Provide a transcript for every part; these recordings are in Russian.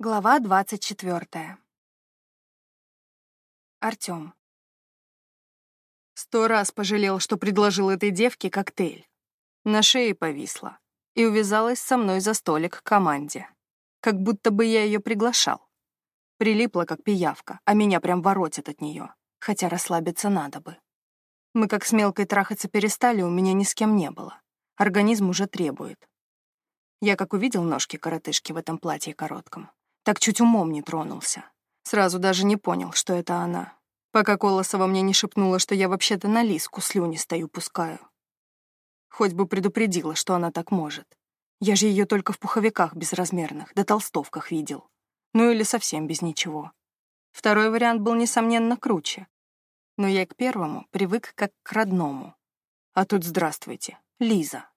Глава двадцать четвертая. Артём. Сто раз пожалел, что предложил этой девке коктейль. На шее повисла и увязалась со мной за столик к команде. Как будто бы я ее приглашал. Прилипла, как пиявка, а меня прям воротит от нее, хотя расслабиться надо бы. Мы как с мелкой трахаться перестали, у меня ни с кем не было. Организм уже требует. Я как увидел ножки коротышки в этом платье коротком, так чуть умом не тронулся. Сразу даже не понял, что это она. Пока Колосова мне не шепнула, что я вообще-то на лиску слюни стою пускаю. Хоть бы предупредила, что она так может. Я же ее только в пуховиках безразмерных, да толстовках видел. Ну или совсем без ничего. Второй вариант был, несомненно, круче. Но я к первому привык как к родному. А тут здравствуйте, Лиза.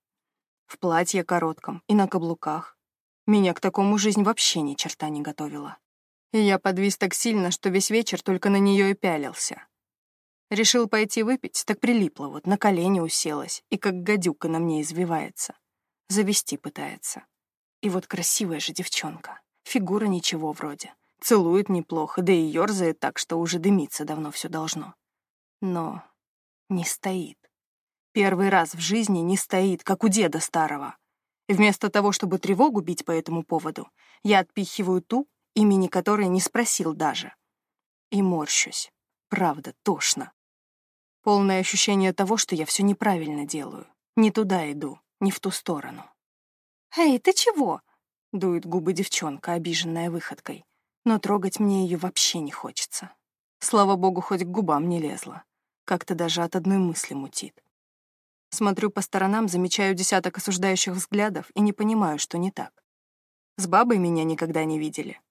В платье коротком и на каблуках. Меня к такому жизнь вообще ни черта не готовила. И я подвис так сильно, что весь вечер только на нее и пялился. Решил пойти выпить, так прилипла вот, на колени уселась, и как гадюка на мне извивается. Завести пытается. И вот красивая же девчонка. Фигура ничего вроде. Целует неплохо, да и ёрзает так, что уже дымиться давно все должно. Но не стоит. Первый раз в жизни не стоит, как у деда старого. Вместо того, чтобы тревогу бить по этому поводу, я отпихиваю ту, имени которой не спросил даже. И морщусь. Правда, тошно. Полное ощущение того, что я все неправильно делаю. Не туда иду, не в ту сторону. «Эй, ты чего?» — дует губы девчонка, обиженная выходкой. Но трогать мне ее вообще не хочется. Слава богу, хоть к губам не лезла. Как-то даже от одной мысли мутит. Смотрю по сторонам, замечаю десяток осуждающих взглядов и не понимаю, что не так. С бабой меня никогда не видели.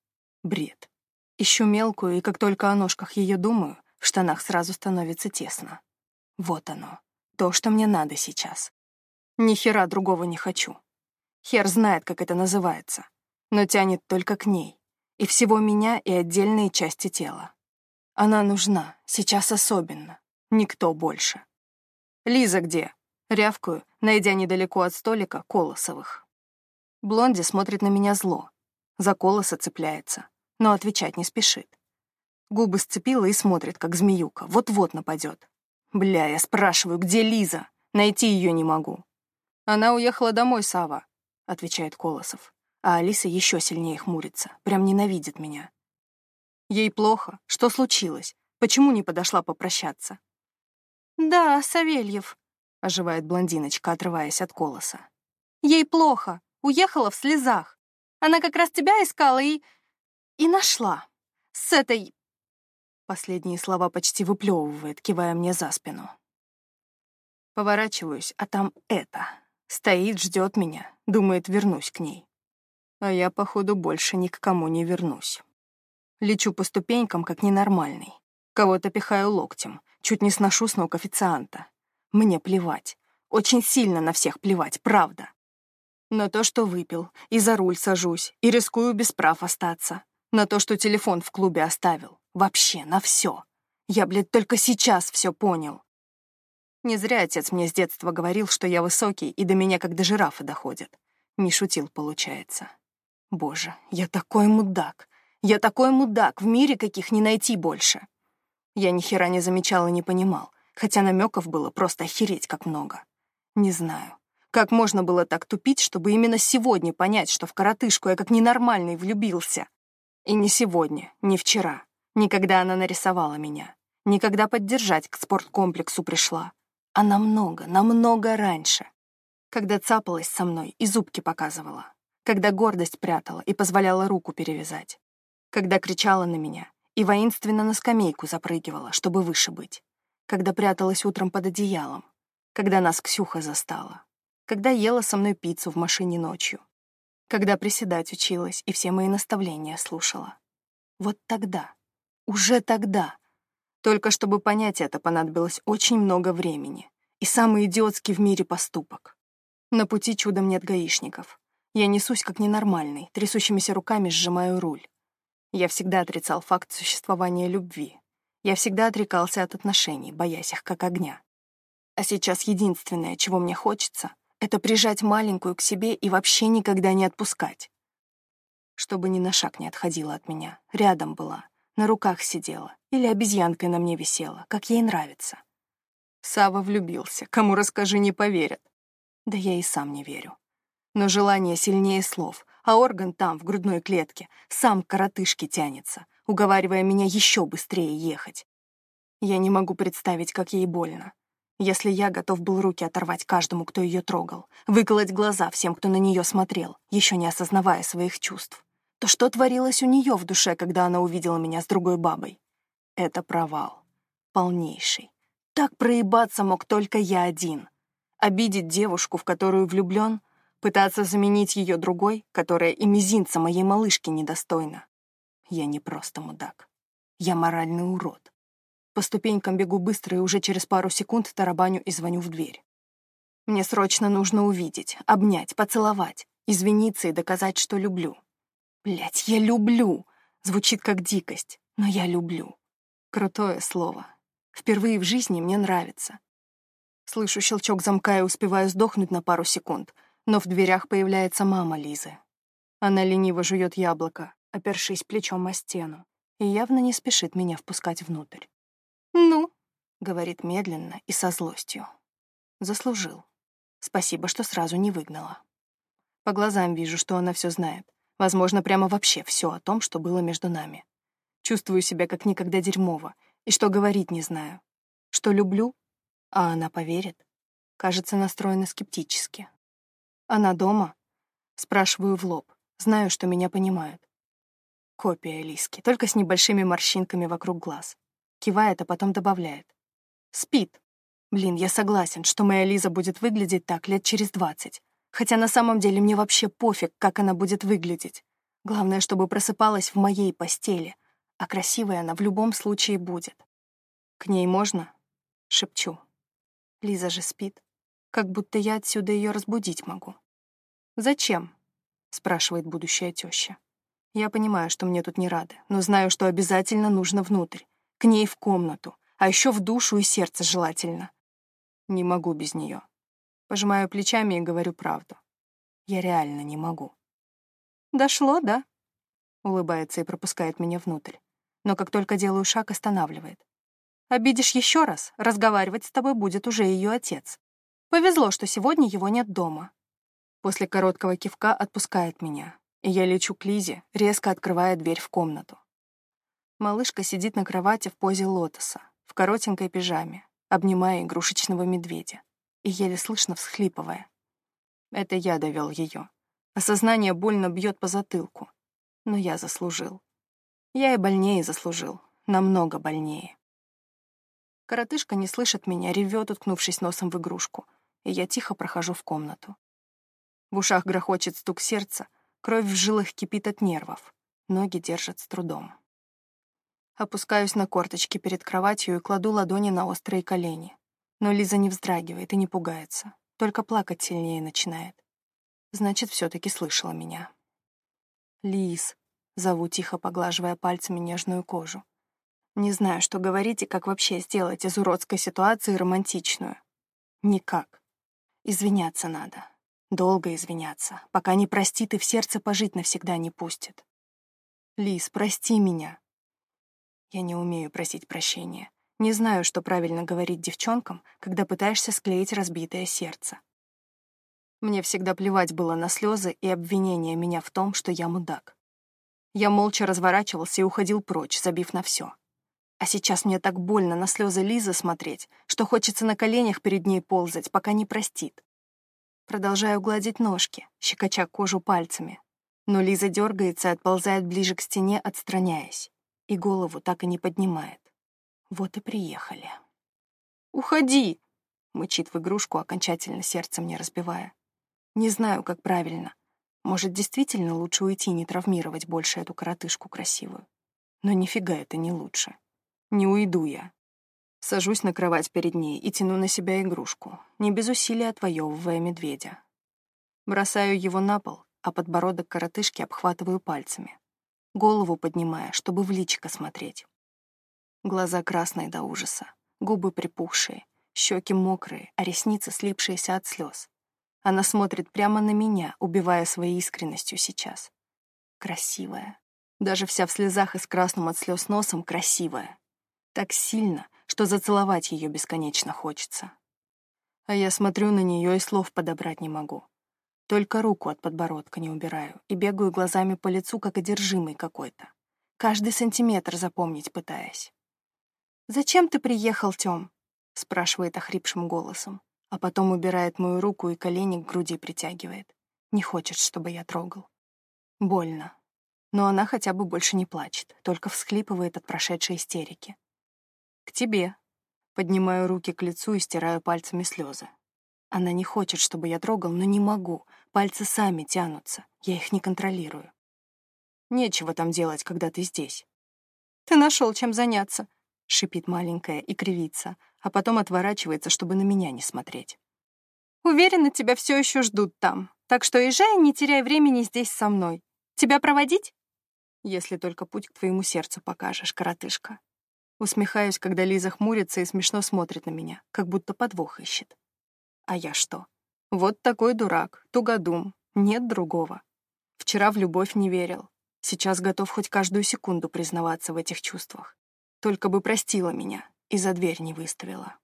Бред. Ищу мелкую, и как только о ножках ее думаю, в штанах сразу становится тесно. Вот оно. То, что мне надо сейчас. Ни хера другого не хочу. Хер знает, как это называется. Но тянет только к ней. И всего меня, и отдельные части тела. Она нужна, сейчас особенно. Никто больше. «Лиза где?» Рявкаю, найдя недалеко от столика Колосовых. Блонди смотрит на меня зло. За колоса цепляется, но отвечать не спешит. Губы сцепила и смотрит, как змеюка. Вот-вот нападет. Бля, я спрашиваю, где Лиза? Найти ее не могу. Она уехала домой, Сава, отвечает Колосов. А Алиса еще сильнее хмурится, прям ненавидит меня. Ей плохо. Что случилось? Почему не подошла попрощаться? «Да, Савельев», — оживает блондиночка, отрываясь от колоса. «Ей плохо. Уехала в слезах. Она как раз тебя искала и... и нашла. С этой...» Последние слова почти выплевывает, кивая мне за спину. Поворачиваюсь, а там это. Стоит, ждет меня, думает, вернусь к ней. А я, походу, больше ни к кому не вернусь. Лечу по ступенькам, как ненормальный. Кого-то пихаю локтем, чуть не сношу с ног официанта. Мне плевать. Очень сильно на всех плевать, правда. На то, что выпил, и за руль сажусь, и рискую без прав остаться. На то, что телефон в клубе оставил. Вообще, на все. Я, блядь, только сейчас все понял. Не зря отец мне с детства говорил, что я высокий, и до меня как до жирафа доходит. Не шутил, получается. Боже, я такой мудак. Я такой мудак, в мире каких не найти больше. Я ни хера не замечал и не понимал хотя намеков было просто охереть как много. Не знаю, как можно было так тупить, чтобы именно сегодня понять, что в коротышку я как ненормальный влюбился. И не сегодня, не вчера, никогда она нарисовала меня, никогда поддержать к спорткомплексу пришла, а намного, намного раньше, когда цапалась со мной и зубки показывала, когда гордость прятала и позволяла руку перевязать, когда кричала на меня и воинственно на скамейку запрыгивала, чтобы выше быть когда пряталась утром под одеялом, когда нас Ксюха застала, когда ела со мной пиццу в машине ночью, когда приседать училась и все мои наставления слушала. Вот тогда, уже тогда. Только чтобы понять это, понадобилось очень много времени и самый идиотский в мире поступок. На пути чудом нет гаишников. Я несусь как ненормальный, трясущимися руками сжимаю руль. Я всегда отрицал факт существования любви, я всегда отрекался от отношений, боясь их как огня. А сейчас единственное, чего мне хочется, это прижать маленькую к себе и вообще никогда не отпускать. Чтобы ни на шаг не отходила от меня, рядом была, на руках сидела или обезьянкой на мне висела, как ей нравится. Сава влюбился, кому расскажи, не поверят. Да я и сам не верю. Но желание сильнее слов, а орган там, в грудной клетке, сам к коротышке тянется, уговаривая меня еще быстрее ехать. Я не могу представить, как ей больно. Если я готов был руки оторвать каждому, кто ее трогал, выколоть глаза всем, кто на нее смотрел, еще не осознавая своих чувств, то что творилось у нее в душе, когда она увидела меня с другой бабой? Это провал. Полнейший. Так проебаться мог только я один. Обидеть девушку, в которую влюблен, пытаться заменить ее другой, которая и мизинца моей малышки недостойна. Я не просто мудак. Я моральный урод. По ступенькам бегу быстро и уже через пару секунд тарабаню и звоню в дверь. Мне срочно нужно увидеть, обнять, поцеловать, извиниться и доказать, что люблю. Блять, я люблю! Звучит как дикость, но я люблю. Крутое слово. Впервые в жизни мне нравится. Слышу щелчок замка и успеваю сдохнуть на пару секунд, но в дверях появляется мама Лизы. Она лениво жует яблоко, опершись плечом о стену, и явно не спешит меня впускать внутрь. «Ну?» — говорит медленно и со злостью. «Заслужил. Спасибо, что сразу не выгнала. По глазам вижу, что она все знает. Возможно, прямо вообще все о том, что было между нами. Чувствую себя как никогда дерьмово, и что говорить не знаю. Что люблю? А она поверит? Кажется, настроена скептически. Она дома? Спрашиваю в лоб. Знаю, что меня понимают. Копия Лиски, только с небольшими морщинками вокруг глаз кивает, а потом добавляет. Спит. Блин, я согласен, что моя Лиза будет выглядеть так лет через двадцать. Хотя на самом деле мне вообще пофиг, как она будет выглядеть. Главное, чтобы просыпалась в моей постели, а красивая она в любом случае будет. К ней можно? Шепчу. Лиза же спит. Как будто я отсюда ее разбудить могу. «Зачем?» — спрашивает будущая теща. Я понимаю, что мне тут не рады, но знаю, что обязательно нужно внутрь к ней в комнату, а еще в душу и сердце желательно. Не могу без нее. Пожимаю плечами и говорю правду. Я реально не могу. «Дошло, да?» Улыбается и пропускает меня внутрь. Но как только делаю шаг, останавливает. «Обидишь еще раз, разговаривать с тобой будет уже ее отец. Повезло, что сегодня его нет дома». После короткого кивка отпускает меня, я лечу к Лизе, резко открывая дверь в комнату. Малышка сидит на кровати в позе лотоса, в коротенькой пижаме, обнимая игрушечного медведя и еле слышно всхлипывая. Это я довел ее. Осознание больно бьет по затылку. Но я заслужил. Я и больнее заслужил. Намного больнее. Коротышка не слышит меня, ревет, уткнувшись носом в игрушку, и я тихо прохожу в комнату. В ушах грохочет стук сердца, кровь в жилах кипит от нервов, ноги держат с трудом. Опускаюсь на корточки перед кроватью и кладу ладони на острые колени. Но Лиза не вздрагивает и не пугается, только плакать сильнее начинает. Значит, все таки слышала меня. «Лиз», — зову тихо, поглаживая пальцами нежную кожу. Не знаю, что говорить и как вообще сделать из уродской ситуации романтичную. Никак. Извиняться надо. Долго извиняться, пока не простит и в сердце пожить навсегда не пустит. Лиз, прости меня. Я не умею просить прощения. Не знаю, что правильно говорить девчонкам, когда пытаешься склеить разбитое сердце. Мне всегда плевать было на слезы и обвинения меня в том, что я мудак. Я молча разворачивался и уходил прочь, забив на все. А сейчас мне так больно на слезы Лизы смотреть, что хочется на коленях перед ней ползать, пока не простит. Продолжаю гладить ножки, щекоча кожу пальцами. Но Лиза дергается отползает ближе к стене, отстраняясь и голову так и не поднимает. Вот и приехали. «Уходи!» — мычит в игрушку, окончательно сердце мне разбивая. Не знаю, как правильно. Может, действительно лучше уйти, не травмировать больше эту коротышку красивую. Но нифига это не лучше. Не уйду я. Сажусь на кровать перед ней и тяну на себя игрушку, не без усилия отвоевывая медведя. Бросаю его на пол, а подбородок коротышки обхватываю пальцами голову поднимая, чтобы в личико смотреть. Глаза красные до ужаса, губы припухшие, щеки мокрые, а ресницы слипшиеся от слез. Она смотрит прямо на меня, убивая своей искренностью сейчас. красивая. Даже вся в слезах и с красным от слез носом красивая. Так сильно, что зацеловать ее бесконечно хочется. А я смотрю на нее и слов подобрать не могу. Только руку от подбородка не убираю и бегаю глазами по лицу, как одержимый какой-то. Каждый сантиметр запомнить пытаясь. «Зачем ты приехал, Тём?» — спрашивает охрипшим голосом, а потом убирает мою руку и колени к груди притягивает. Не хочет, чтобы я трогал. Больно. Но она хотя бы больше не плачет, только всхлипывает от прошедшей истерики. «К тебе». Поднимаю руки к лицу и стираю пальцами слезы. Она не хочет, чтобы я трогал, но не могу. Пальцы сами тянутся. Я их не контролирую. Нечего там делать, когда ты здесь. Ты нашел чем заняться, шипит маленькая и кривится, а потом отворачивается, чтобы на меня не смотреть. Уверена, тебя все еще ждут там, так что езжай не теряй времени здесь со мной. Тебя проводить? Если только путь к твоему сердцу покажешь, коротышка. Усмехаюсь, когда Лиза хмурится и смешно смотрит на меня, как будто подвох ищет. А я что? Вот такой дурак, тугодум, нет другого. Вчера в любовь не верил, сейчас готов хоть каждую секунду признаваться в этих чувствах. Только бы простила меня и за дверь не выставила.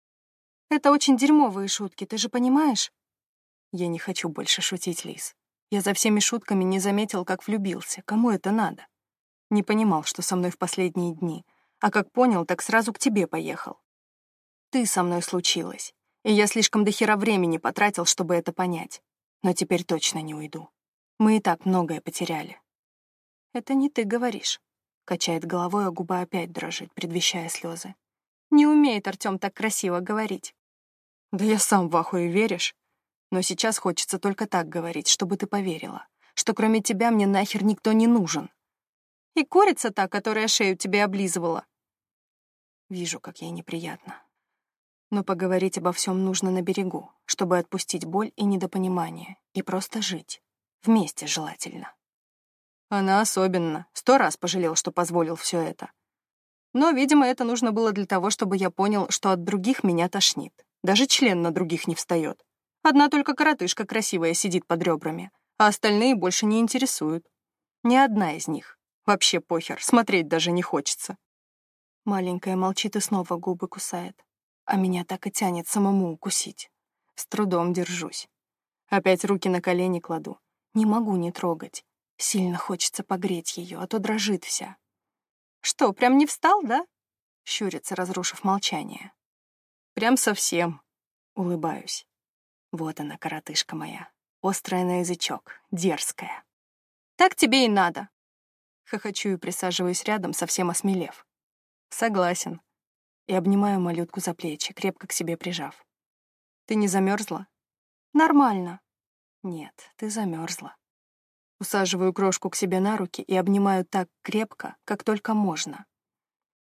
Это очень дерьмовые шутки, ты же понимаешь? Я не хочу больше шутить, Лиз. Я за всеми шутками не заметил, как влюбился. Кому это надо? Не понимал, что со мной в последние дни. А как понял, так сразу к тебе поехал. Ты со мной случилась, и я слишком до хера времени потратил, чтобы это понять. Но теперь точно не уйду. Мы и так многое потеряли. Это не ты говоришь. Качает головой, а губа опять дрожит, предвещая слезы. Не умеет Артём так красиво говорить. Да я сам в ахуе, веришь? Но сейчас хочется только так говорить, чтобы ты поверила, что кроме тебя мне нахер никто не нужен. И курица та, которая шею тебе облизывала. Вижу, как ей неприятно. Но поговорить обо всем нужно на берегу, чтобы отпустить боль и недопонимание, и просто жить. Вместе желательно. Она особенно. Сто раз пожалел, что позволил все это. Но, видимо, это нужно было для того, чтобы я понял, что от других меня тошнит. Даже член на других не встает. Одна только коротышка красивая сидит под ребрами, а остальные больше не интересуют. Ни одна из них. Вообще похер, смотреть даже не хочется. Маленькая молчит и снова губы кусает. А меня так и тянет самому укусить. С трудом держусь. Опять руки на колени кладу. Не могу не трогать. Сильно хочется погреть ее, а то дрожит вся. «Что, прям не встал, да?» — щурится, разрушив молчание. «Прям совсем», — улыбаюсь. Вот она, коротышка моя, острая на язычок, дерзкая. «Так тебе и надо!» Хохочу и присаживаюсь рядом, совсем осмелев. «Согласен». И обнимаю малютку за плечи, крепко к себе прижав. «Ты не замерзла? «Нормально». «Нет, ты замерзла. Усаживаю крошку к себе на руки и обнимаю так крепко, как только можно.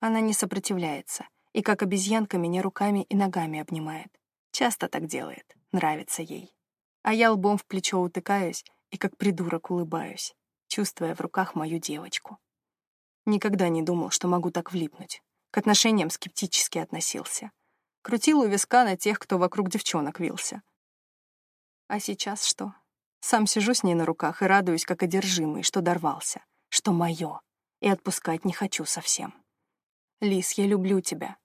Она не сопротивляется, и как обезьянка меня руками и ногами обнимает. Часто так делает, нравится ей. А я лбом в плечо утыкаюсь и как придурок улыбаюсь, чувствуя в руках мою девочку. Никогда не думал, что могу так влипнуть. К отношениям скептически относился. Крутил у виска на тех, кто вокруг девчонок вился. А сейчас что? Сам сижу с ней на руках и радуюсь, как одержимый, что дорвался, что мое, и отпускать не хочу совсем. Лис, я люблю тебя.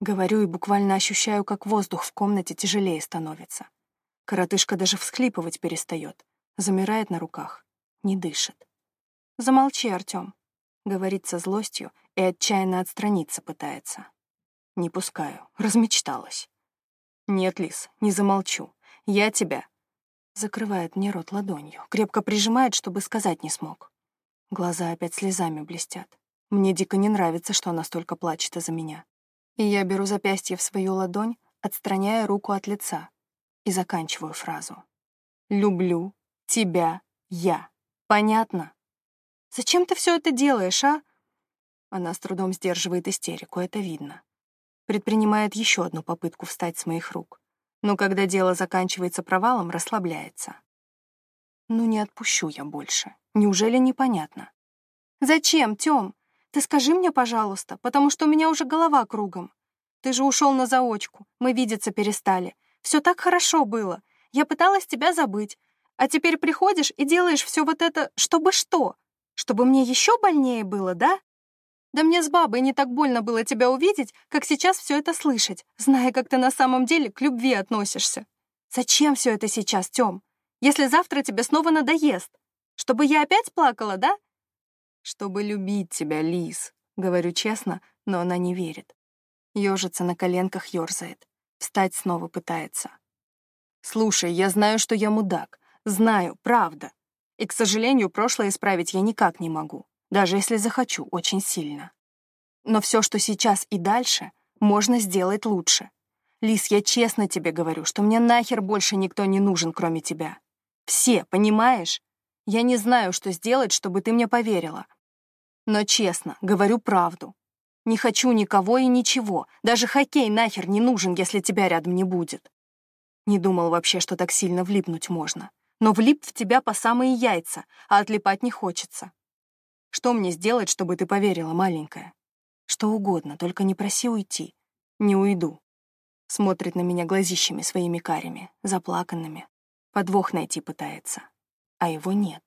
Говорю и буквально ощущаю, как воздух в комнате тяжелее становится. Коротышка даже всхлипывать перестает, замирает на руках, не дышит. «Замолчи, Артём», — говорит со злостью и отчаянно отстраниться пытается. Не пускаю, размечталась. «Нет, Лис, не замолчу. Я тебя Закрывает мне рот ладонью, крепко прижимает, чтобы сказать не смог. Глаза опять слезами блестят. Мне дико не нравится, что она столько плачет из-за меня. И я беру запястье в свою ладонь, отстраняя руку от лица, и заканчиваю фразу. «Люблю тебя я. Понятно?» «Зачем ты все это делаешь, а?» Она с трудом сдерживает истерику, это видно. Предпринимает еще одну попытку встать с моих рук но когда дело заканчивается провалом, расслабляется. Ну не отпущу я больше. Неужели непонятно? Зачем, Тём? Ты скажи мне, пожалуйста, потому что у меня уже голова кругом. Ты же ушел на заочку, мы видеться перестали. Все так хорошо было. Я пыталась тебя забыть. А теперь приходишь и делаешь все вот это, чтобы что? Чтобы мне еще больнее было, да? Да мне с бабой не так больно было тебя увидеть, как сейчас все это слышать, зная, как ты на самом деле к любви относишься. Зачем все это сейчас, Тём? Если завтра тебе снова надоест? Чтобы я опять плакала, да? Чтобы любить тебя, Лис. Говорю честно, но она не верит. Ёжится на коленках, ёрзает. Встать снова пытается. Слушай, я знаю, что я мудак. Знаю, правда. И, к сожалению, прошлое исправить я никак не могу даже если захочу очень сильно. Но все, что сейчас и дальше, можно сделать лучше. Лис, я честно тебе говорю, что мне нахер больше никто не нужен, кроме тебя. Все, понимаешь? Я не знаю, что сделать, чтобы ты мне поверила. Но честно, говорю правду. Не хочу никого и ничего. Даже хоккей нахер не нужен, если тебя рядом не будет. Не думал вообще, что так сильно влипнуть можно. Но влип в тебя по самые яйца, а отлипать не хочется. Что мне сделать, чтобы ты поверила, маленькая? Что угодно, только не проси уйти. Не уйду. Смотрит на меня глазищами своими карими, заплаканными. Подвох найти пытается. А его нет.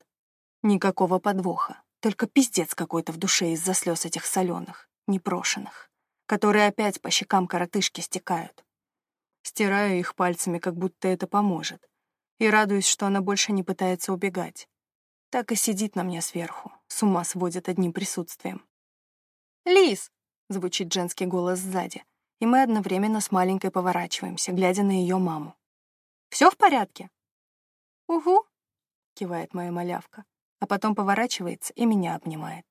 Никакого подвоха. Только пиздец какой-то в душе из-за слез этих соленых, непрошенных, которые опять по щекам коротышки стекают. Стираю их пальцами, как будто это поможет. И радуюсь, что она больше не пытается убегать. Так и сидит на мне сверху, с ума сводит одним присутствием. «Лис!» — звучит женский голос сзади, и мы одновременно с маленькой поворачиваемся, глядя на ее маму. Все в порядке?» «Угу», — кивает моя малявка, а потом поворачивается и меня обнимает.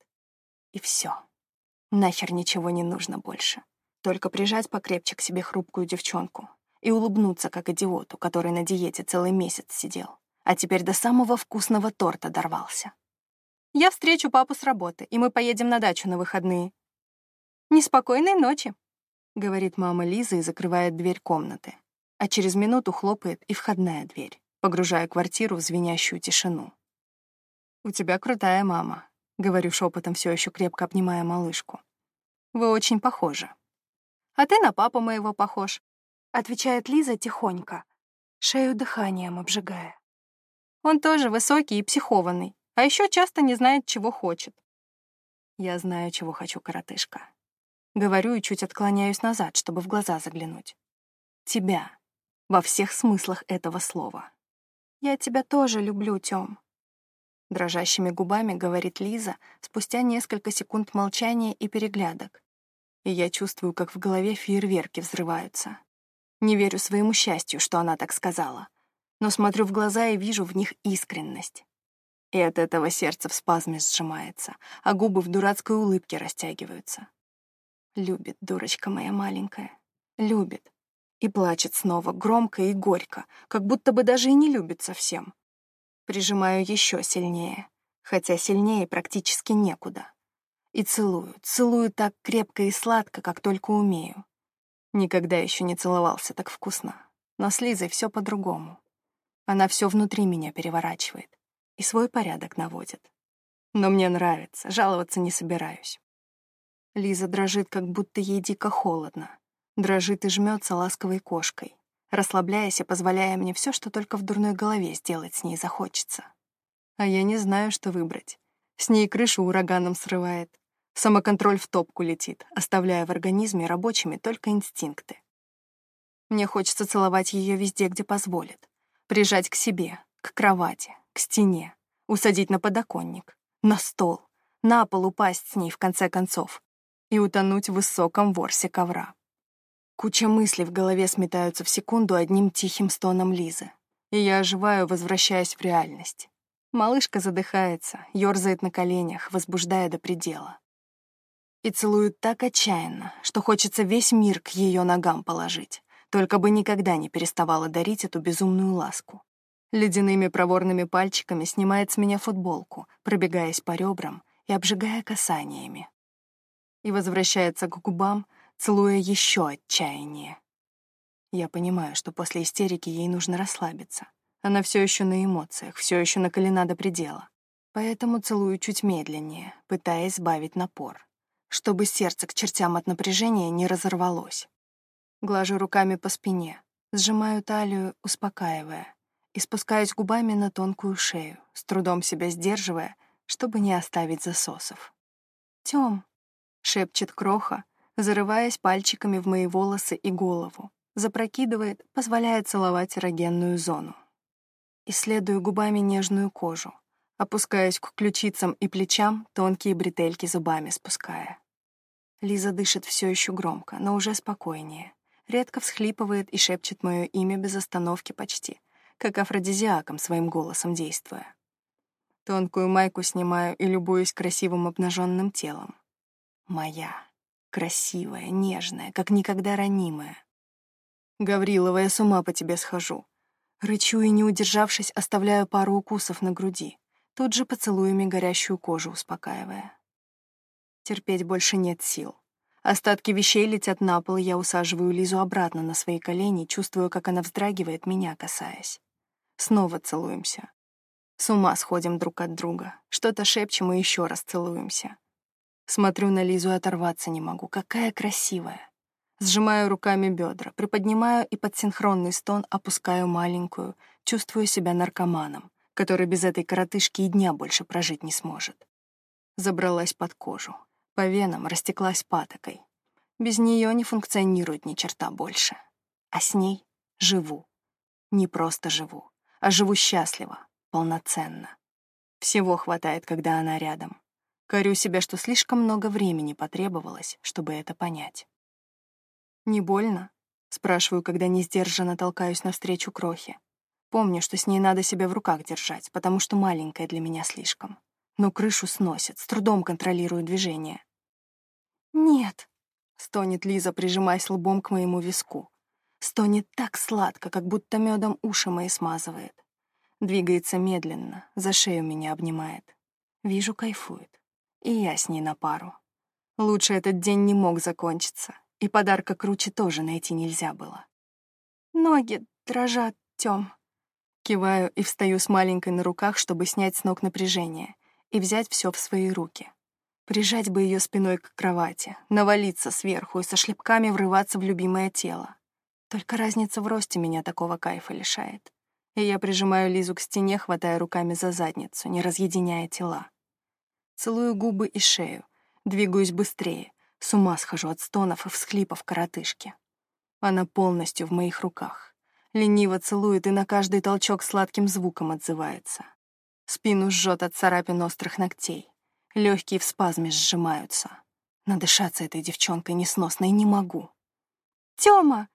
И все. Нахер ничего не нужно больше. Только прижать покрепче к себе хрупкую девчонку и улыбнуться, как идиоту, который на диете целый месяц сидел а теперь до самого вкусного торта дорвался. Я встречу папу с работы, и мы поедем на дачу на выходные. Неспокойной ночи, говорит мама Лиза и закрывает дверь комнаты, а через минуту хлопает и входная дверь, погружая квартиру в звенящую тишину. У тебя крутая мама, говорю шепотом, все еще крепко обнимая малышку. Вы очень похожи. А ты на папу моего похож, отвечает Лиза тихонько, шею дыханием обжигая. Он тоже высокий и психованный, а еще часто не знает, чего хочет. Я знаю, чего хочу, коротышка. Говорю и чуть отклоняюсь назад, чтобы в глаза заглянуть. Тебя. Во всех смыслах этого слова. Я тебя тоже люблю, Тём. Дрожащими губами говорит Лиза спустя несколько секунд молчания и переглядок. И я чувствую, как в голове фейерверки взрываются. Не верю своему счастью, что она так сказала но смотрю в глаза и вижу в них искренность. И от этого сердце в спазме сжимается, а губы в дурацкой улыбке растягиваются. Любит, дурочка моя маленькая. Любит. И плачет снова, громко и горько, как будто бы даже и не любит совсем. Прижимаю еще сильнее, хотя сильнее практически некуда. И целую, целую так крепко и сладко, как только умею. Никогда еще не целовался так вкусно. Но с Лизой все по-другому. Она все внутри меня переворачивает и свой порядок наводит. Но мне нравится, жаловаться не собираюсь. Лиза дрожит, как будто ей дико холодно. Дрожит и жмется ласковой кошкой, расслабляясь и позволяя мне все, что только в дурной голове сделать с ней захочется. А я не знаю, что выбрать. С ней крышу ураганом срывает. Самоконтроль в топку летит, оставляя в организме рабочими только инстинкты. Мне хочется целовать ее везде, где позволит. Прижать к себе, к кровати, к стене, усадить на подоконник, на стол, на пол упасть с ней в конце концов и утонуть в высоком ворсе ковра. Куча мыслей в голове сметаются в секунду одним тихим стоном Лизы, и я оживаю, возвращаясь в реальность. Малышка задыхается, ёрзает на коленях, возбуждая до предела. И целует так отчаянно, что хочется весь мир к ее ногам положить только бы никогда не переставала дарить эту безумную ласку. Ледяными проворными пальчиками снимает с меня футболку, пробегаясь по ребрам и обжигая касаниями. И возвращается к губам, целуя еще отчаяние. Я понимаю, что после истерики ей нужно расслабиться. Она все еще на эмоциях, все еще накалена до предела. Поэтому целую чуть медленнее, пытаясь сбавить напор, чтобы сердце к чертям от напряжения не разорвалось. Глажу руками по спине, сжимаю талию, успокаивая, и спускаюсь губами на тонкую шею, с трудом себя сдерживая, чтобы не оставить засосов. «Тём», — шепчет Кроха, зарываясь пальчиками в мои волосы и голову, запрокидывает, позволяет целовать эрогенную зону. Исследую губами нежную кожу, опускаясь к ключицам и плечам, тонкие бретельки зубами спуская. Лиза дышит все еще громко, но уже спокойнее. Редко всхлипывает и шепчет мое имя без остановки почти, как афродизиаком своим голосом действуя. Тонкую майку снимаю и любуюсь красивым обнаженным телом. Моя. Красивая, нежная, как никогда ранимая. Гаврилова, я с ума по тебе схожу. Рычу и, не удержавшись, оставляю пару укусов на груди, тут же поцелуями горящую кожу успокаивая. Терпеть больше нет сил. Остатки вещей летят на пол, я усаживаю Лизу обратно на свои колени, чувствую, как она вздрагивает, меня касаясь. Снова целуемся. С ума сходим друг от друга. Что-то шепчем и еще раз целуемся. Смотрю на Лизу и оторваться не могу. Какая красивая. Сжимаю руками бедра, приподнимаю и под синхронный стон опускаю маленькую, чувствую себя наркоманом, который без этой коротышки и дня больше прожить не сможет. Забралась под кожу, по венам растеклась патокой. Без нее не функционирует ни черта больше. А с ней живу. Не просто живу, а живу счастливо, полноценно. Всего хватает, когда она рядом. Корю себя, что слишком много времени потребовалось, чтобы это понять. «Не больно?» — спрашиваю, когда несдержанно толкаюсь навстречу крохе. Помню, что с ней надо себя в руках держать, потому что маленькая для меня слишком. Но крышу сносит, с трудом контролирую движение. «Нет», — стонет Лиза, прижимаясь лбом к моему виску. Стонет так сладко, как будто медом уши мои смазывает. Двигается медленно, за шею меня обнимает. Вижу, кайфует. И я с ней на пару. Лучше этот день не мог закончиться, и подарка круче тоже найти нельзя было. Ноги дрожат, Тём. Киваю и встаю с маленькой на руках, чтобы снять с ног напряжение и взять все в свои руки. Прижать бы ее спиной к кровати, навалиться сверху и со шлепками врываться в любимое тело. Только разница в росте меня такого кайфа лишает. И я прижимаю Лизу к стене, хватая руками за задницу, не разъединяя тела. Целую губы и шею, двигаюсь быстрее, с ума схожу от стонов и всхлипов коротышки. Она полностью в моих руках. Лениво целует и на каждый толчок сладким звуком отзывается. Спину жжет от царапин острых ногтей. Легкие в спазме сжимаются. Надышаться этой девчонкой несносной не могу. «Тёма!»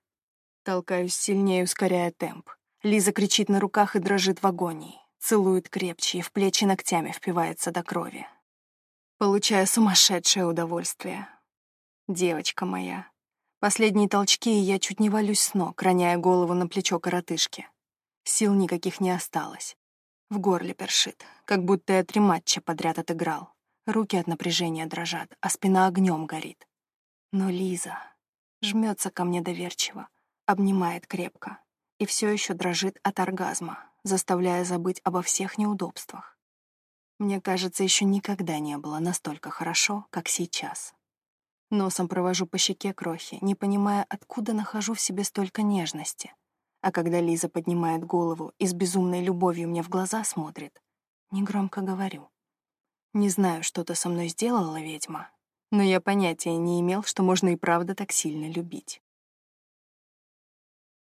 Толкаюсь сильнее, ускоряя темп. Лиза кричит на руках и дрожит в агонии. Целует крепче и в плечи ногтями впивается до крови. Получая сумасшедшее удовольствие. Девочка моя. Последние толчки, и я чуть не валюсь с ног, роняя голову на плечо коротышки. Сил никаких не осталось. В горле першит, как будто я три матча подряд отыграл. Руки от напряжения дрожат, а спина огнем горит. Но Лиза жмется ко мне доверчиво, обнимает крепко и все еще дрожит от оргазма, заставляя забыть обо всех неудобствах. Мне кажется, еще никогда не было настолько хорошо, как сейчас. Носом провожу по щеке крохи, не понимая, откуда нахожу в себе столько нежности. А когда Лиза поднимает голову и с безумной любовью мне в глаза смотрит, негромко говорю. Не знаю, что-то со мной сделала ведьма, но я понятия не имел, что можно и правда так сильно любить.